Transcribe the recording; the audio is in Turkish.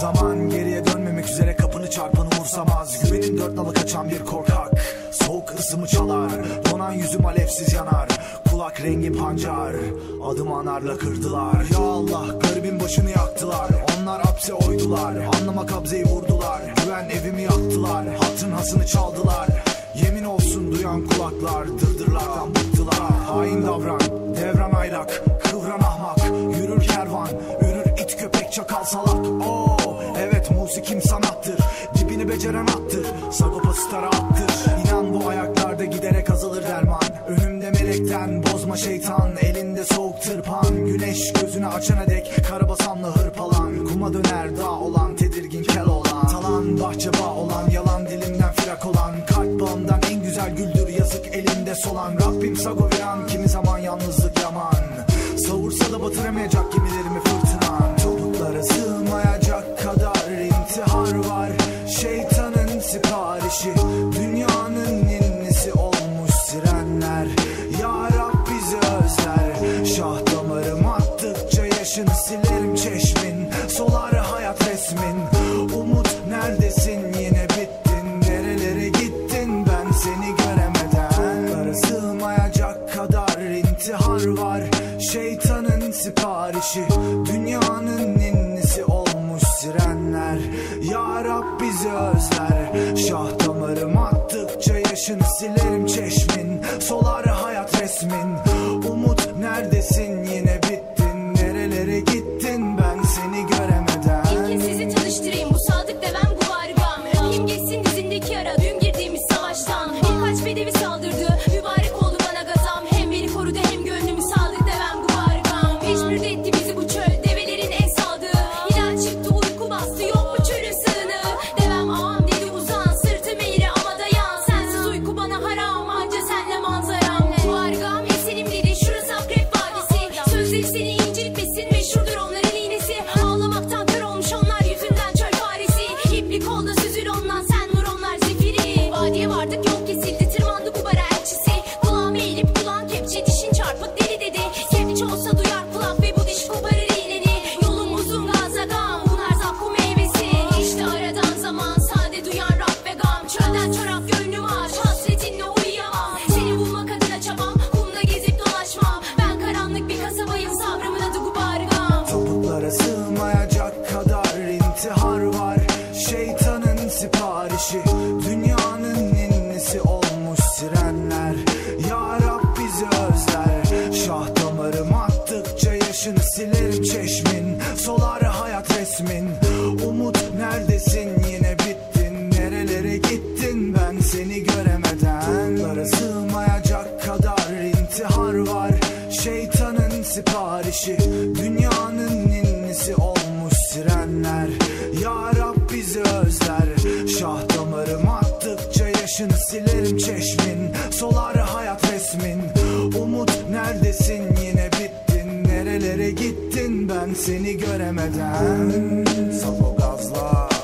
Zaman geriye dönmemek üzere kapını çarpanı vursamaz. Güvenin dört nalı kaçan bir korkak. Soğuk ısımı çalar Donan yüzüm alevsiz yanar. Kulak rengi pancar Adım anarla kırdılar. Ya Allah garibin başını yaktılar. Onlar hapse oydular Anlama kabzeyi vurdular. Güven evimi yaktılar Hatırın hasını çaldılar. Yemin olsun duyan kulaklar Dırdırlardan bıktılar. Hain davran Devran aylak Kıvran ahmak. Yürür kervan Ürür it köpek çakal salak. Oo, Evet musikim sanattır? Dibini beceren attır. Sagopa stara attır. İnan bu ayaklarda giderek azalır derman. Önümde melekten bozma şeytan. Elinde soğuk tırpan. Güneş gözünü açana dek Karabasanla hırpalan. Kuma döner dağ olan Tedirgin kel olan. Talan bahçe bağ olan Yalan dilimden firak olan. Kalp bağımdan en güzel güldür Yazık elinde solan. Rabbim sagoviran Kimi zaman yalnızlık yaman. Savursa da batıramayacak gemilerimi siparişi Dünyanın ninnisi olmuş sirenler. Ya Rab bizi özler. Şah damarım attıkça yaşını silerim çeşmin. Solar hayat resmin. Umut neredesin? Yine bittin. Nerelere gittin? Ben seni göremeden. Sığmayacak kadar intihar var. Şeytanın siparişi yaşını silerim çeşmin. Solar hayat resmin 16 yaşını silerim çeşmin Solar hayat resmin. Umut neredesin? Yine bittin. Nerelere gittin? Ben seni göremeden. Topuklara sığmayacak kadar intihar var. Şeytanın siparişi Dünyanın ninnisi olmuş sirenler. Ya Rab bizi özler Nerelere gittin ben seni göremeden. Sapogazlar